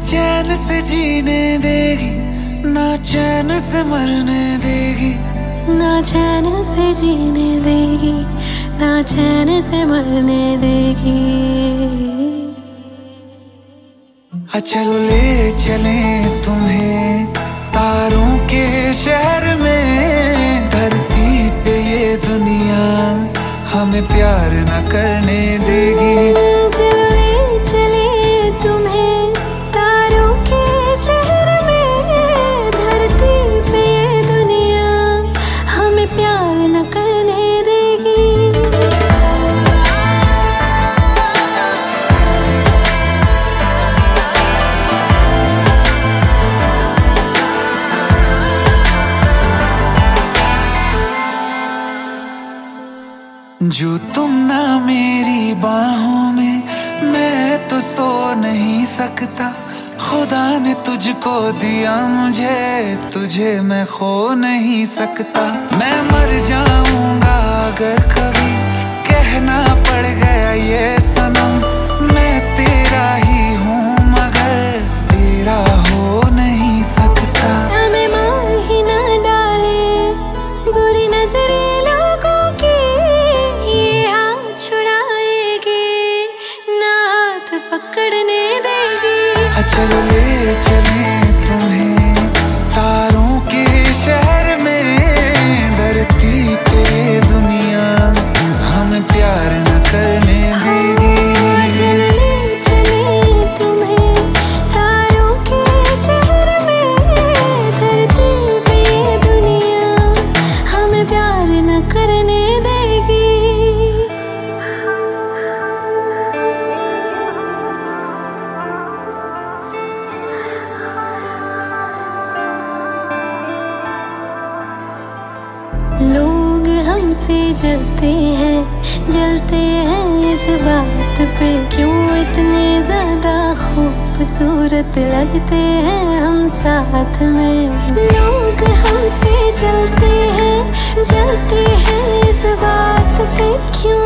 चैन से जीने देगी ना चैन से मरने देगी। ना चैन से जीने देगी ना चैन से मरने देगी। चलो ले चले तुम्हें तारों के शहर में। धरती पे ये दुनिया हमें प्यार न करने देगी जो तुम ना मेरी बाहों में, मैं तो सो नहीं सकता। खुदा ने तुझको दिया मुझे, तुझे मैं खो नहीं सकता। मैं मर जाऊँगा अगर कभी हमसे जलते हैं जलते हैं इस बात पे। क्यों इतने ज़्यादा खूबसूरत लगते हैं हम साथ में? लोग हमसे जलते हैं जलते हैं इस बात पे। क्यों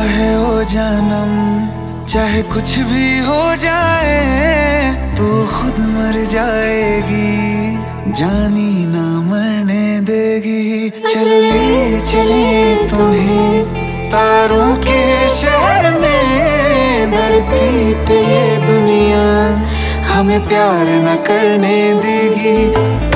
है वो जानम, चाहे कुछ भी हो जाए, तू खुद मर जाएगी, जानी ना मरने देगी। चले चले तुम्हें, तारों के शहर में, धरती पे दुनिया हमें प्यार न करने देगी।